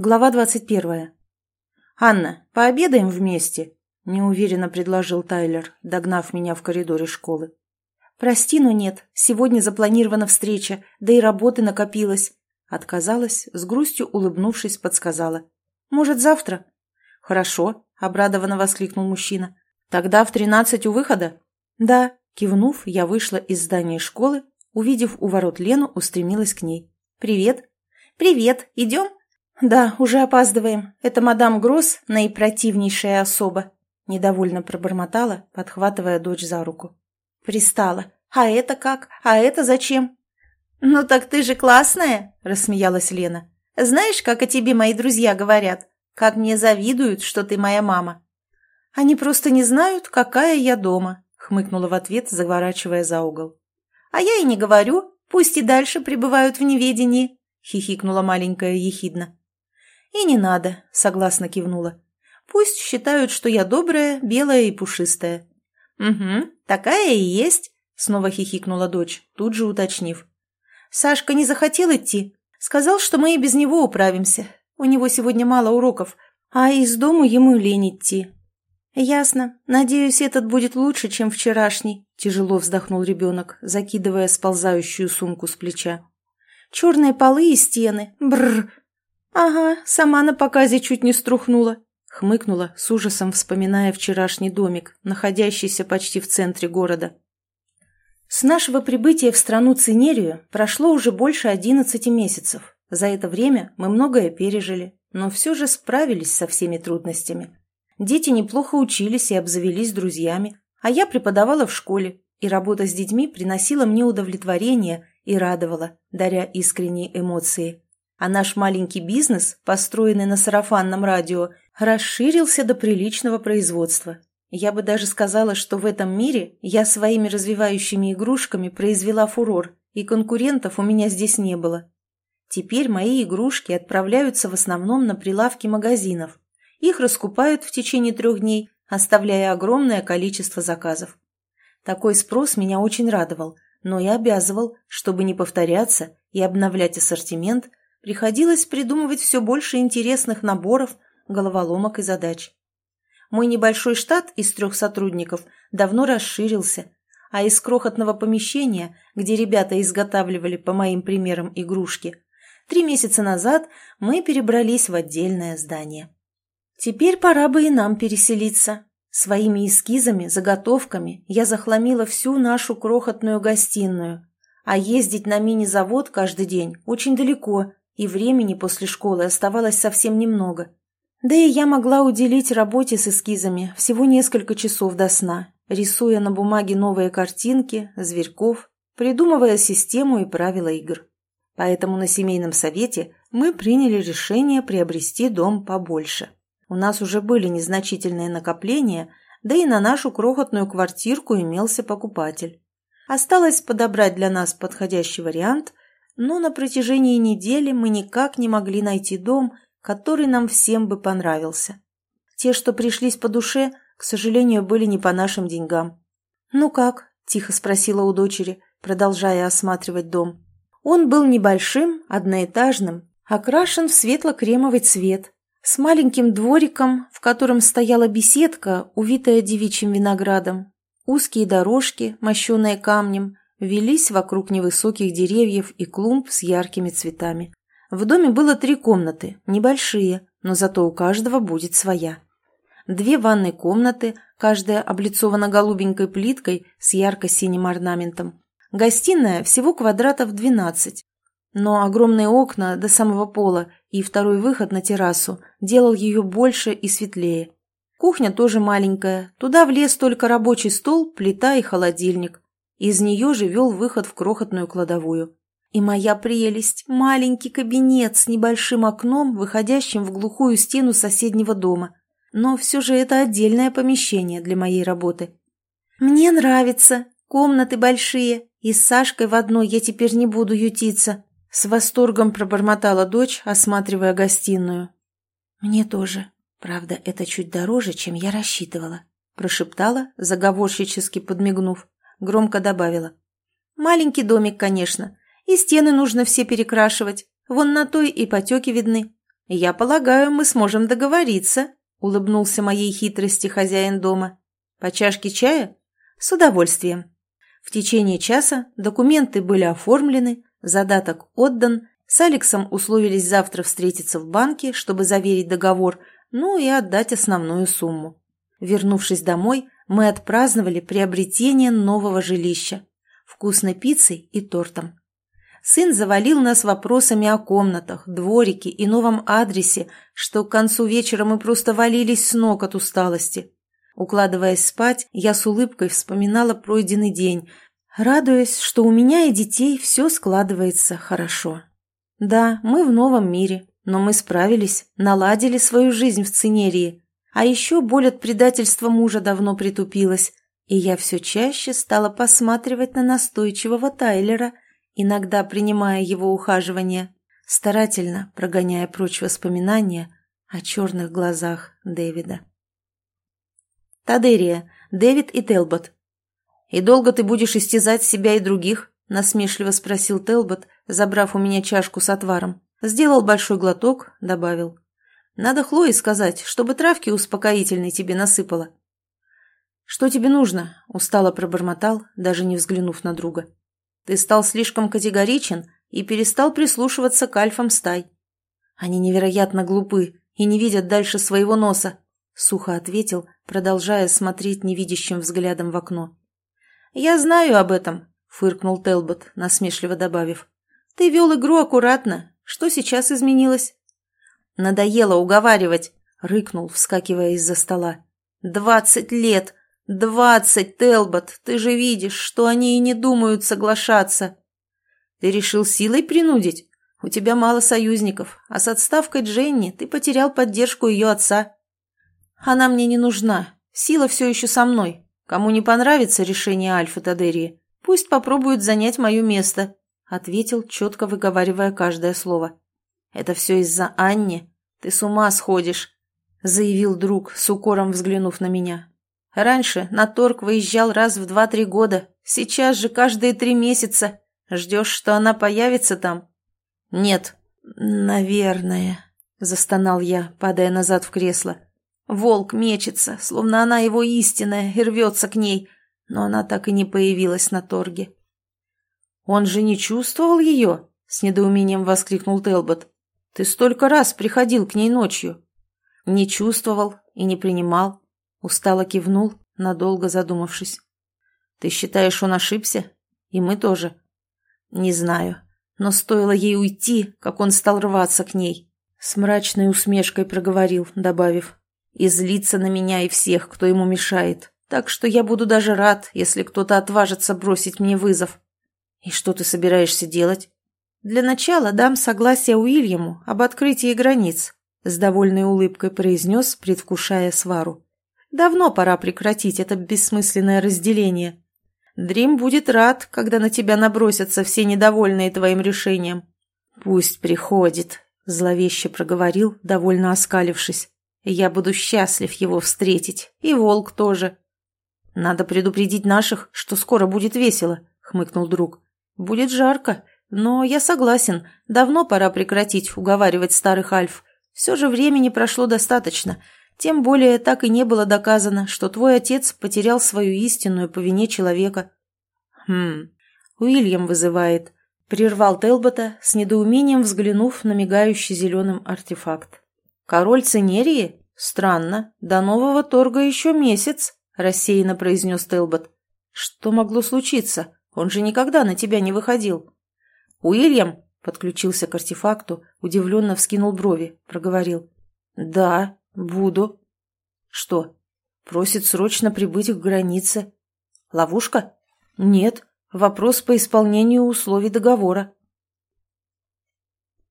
Глава двадцать первая. «Анна, пообедаем вместе?» – неуверенно предложил Тайлер, догнав меня в коридоре школы. «Прости, но нет. Сегодня запланирована встреча, да и работы накопилось». Отказалась, с грустью улыбнувшись, подсказала. «Может, завтра?» «Хорошо», – обрадованно воскликнул мужчина. «Тогда в тринадцать у выхода?» «Да», – кивнув, я вышла из здания школы, увидев у ворот Лену, устремилась к ней. «Привет». «Привет. Идем?» «Да, уже опаздываем. Это мадам Гросс, наипротивнейшая особа», — недовольно пробормотала, подхватывая дочь за руку. «Пристала. А это как? А это зачем?» «Ну так ты же классная!» — рассмеялась Лена. «Знаешь, как о тебе мои друзья говорят? Как мне завидуют, что ты моя мама!» «Они просто не знают, какая я дома», — хмыкнула в ответ, заворачивая за угол. «А я и не говорю. Пусть и дальше пребывают в неведении», — хихикнула маленькая ехидна. «И не надо», — согласно кивнула. «Пусть считают, что я добрая, белая и пушистая». «Угу, такая и есть», — снова хихикнула дочь, тут же уточнив. «Сашка не захотел идти. Сказал, что мы и без него управимся. У него сегодня мало уроков, а из дому ему лень идти». «Ясно. Надеюсь, этот будет лучше, чем вчерашний», — тяжело вздохнул ребенок, закидывая сползающую сумку с плеча. «Черные полы и стены. Бррр. «Ага, сама на показе чуть не струхнула», — хмыкнула, с ужасом вспоминая вчерашний домик, находящийся почти в центре города. С нашего прибытия в страну Цинерию прошло уже больше одиннадцати месяцев. За это время мы многое пережили, но все же справились со всеми трудностями. Дети неплохо учились и обзавелись друзьями, а я преподавала в школе, и работа с детьми приносила мне удовлетворение и радовала, даря искренние эмоции а наш маленький бизнес, построенный на сарафанном радио, расширился до приличного производства. Я бы даже сказала, что в этом мире я своими развивающими игрушками произвела фурор, и конкурентов у меня здесь не было. Теперь мои игрушки отправляются в основном на прилавки магазинов. Их раскупают в течение трех дней, оставляя огромное количество заказов. Такой спрос меня очень радовал, но и обязывал, чтобы не повторяться и обновлять ассортимент, приходилось придумывать все больше интересных наборов, головоломок и задач. Мой небольшой штат из трех сотрудников давно расширился, а из крохотного помещения, где ребята изготавливали по моим примерам игрушки, три месяца назад мы перебрались в отдельное здание. Теперь пора бы и нам переселиться. Своими эскизами, заготовками я захламила всю нашу крохотную гостиную, а ездить на мини-завод каждый день очень далеко, и времени после школы оставалось совсем немного. Да и я могла уделить работе с эскизами всего несколько часов до сна, рисуя на бумаге новые картинки, зверьков, придумывая систему и правила игр. Поэтому на семейном совете мы приняли решение приобрести дом побольше. У нас уже были незначительные накопления, да и на нашу крохотную квартирку имелся покупатель. Осталось подобрать для нас подходящий вариант но на протяжении недели мы никак не могли найти дом, который нам всем бы понравился. Те, что пришлись по душе, к сожалению, были не по нашим деньгам. «Ну как?» – тихо спросила у дочери, продолжая осматривать дом. Он был небольшим, одноэтажным, окрашен в светло-кремовый цвет, с маленьким двориком, в котором стояла беседка, увитая девичьим виноградом, узкие дорожки, мощенные камнем, велись вокруг невысоких деревьев и клумб с яркими цветами. В доме было три комнаты, небольшие, но зато у каждого будет своя. Две ванной комнаты, каждая облицована голубенькой плиткой с ярко-синим орнаментом. Гостиная всего квадратов 12, но огромные окна до самого пола и второй выход на террасу делал ее больше и светлее. Кухня тоже маленькая, туда влез только рабочий стол, плита и холодильник. Из нее же вел выход в крохотную кладовую. И моя прелесть – маленький кабинет с небольшим окном, выходящим в глухую стену соседнего дома. Но все же это отдельное помещение для моей работы. «Мне нравится. Комнаты большие. И с Сашкой в одной я теперь не буду ютиться», – с восторгом пробормотала дочь, осматривая гостиную. «Мне тоже. Правда, это чуть дороже, чем я рассчитывала», – прошептала, заговорщически подмигнув. Громко добавила. «Маленький домик, конечно. И стены нужно все перекрашивать. Вон на той и потеки видны. «Я полагаю, мы сможем договориться», — улыбнулся моей хитрости хозяин дома. «По чашке чая?» «С удовольствием». В течение часа документы были оформлены, задаток отдан, с Алексом условились завтра встретиться в банке, чтобы заверить договор, ну и отдать основную сумму. Вернувшись домой, мы отпраздновали приобретение нового жилища, вкусной пиццей и тортом. Сын завалил нас вопросами о комнатах, дворике и новом адресе, что к концу вечера мы просто валились с ног от усталости. Укладываясь спать, я с улыбкой вспоминала пройденный день, радуясь, что у меня и детей все складывается хорошо. Да, мы в новом мире, но мы справились, наладили свою жизнь в Цинерии. А еще боль от предательства мужа давно притупилась, и я все чаще стала посматривать на настойчивого Тайлера – иногда принимая его ухаживание, старательно прогоняя прочь воспоминания о черных глазах Дэвида. Тадерия, Дэвид и Телбот. «И долго ты будешь истязать себя и других?» – насмешливо спросил Телбот, забрав у меня чашку с отваром. Сделал большой глоток, добавил. «Надо Хлое сказать, чтобы травки успокоительной тебе насыпала». «Что тебе нужно?» – устало пробормотал, даже не взглянув на друга. Ты стал слишком категоричен и перестал прислушиваться к альфам стай. Они невероятно глупы и не видят дальше своего носа, — сухо ответил, продолжая смотреть невидящим взглядом в окно. «Я знаю об этом», — фыркнул Телбот, насмешливо добавив. «Ты вел игру аккуратно. Что сейчас изменилось?» «Надоело уговаривать», — рыкнул, вскакивая из-за стола. «Двадцать лет! «Двадцать, Телбот! Ты же видишь, что они и не думают соглашаться!» «Ты решил силой принудить? У тебя мало союзников, а с отставкой Дженни ты потерял поддержку ее отца. Она мне не нужна. Сила все еще со мной. Кому не понравится решение Альфа Тадерии, пусть попробуют занять мое место», — ответил, четко выговаривая каждое слово. «Это все из-за Анни. Ты с ума сходишь», — заявил друг, с укором взглянув на меня. Раньше на торг выезжал раз в два-три года, сейчас же каждые три месяца. Ждешь, что она появится там? Нет. Наверное, застонал я, падая назад в кресло. Волк мечется, словно она его истинная, и рвется к ней, но она так и не появилась на торге. «Он же не чувствовал ее?» — с недоумением воскликнул Телбот. «Ты столько раз приходил к ней ночью». «Не чувствовал и не принимал. Устало кивнул, надолго задумавшись. «Ты считаешь, он ошибся? И мы тоже?» «Не знаю. Но стоило ей уйти, как он стал рваться к ней». С мрачной усмешкой проговорил, добавив. «И злиться на меня и всех, кто ему мешает. Так что я буду даже рад, если кто-то отважится бросить мне вызов». «И что ты собираешься делать?» «Для начала дам согласие Уильяму об открытии границ», с довольной улыбкой произнес, предвкушая свару. Давно пора прекратить это бессмысленное разделение. Дрим будет рад, когда на тебя набросятся все недовольные твоим решением. Пусть приходит, зловеще проговорил, довольно оскалившись. Я буду счастлив его встретить, и волк тоже. Надо предупредить наших, что скоро будет весело, хмыкнул друг. Будет жарко, но я согласен, давно пора прекратить уговаривать старых альф. Все же времени прошло достаточно, тем более так и не было доказано, что твой отец потерял свою истинную по вине человека. Хм, Уильям вызывает. Прервал Телбота, с недоумением взглянув на мигающий зеленым артефакт. Король Цинерии? Странно. До нового торга еще месяц, рассеянно произнес Телбот. Что могло случиться? Он же никогда на тебя не выходил. Уильям подключился к артефакту, удивленно вскинул брови, проговорил. «Да, «Буду». «Что?» «Просит срочно прибыть к границе». «Ловушка?» «Нет. Вопрос по исполнению условий договора».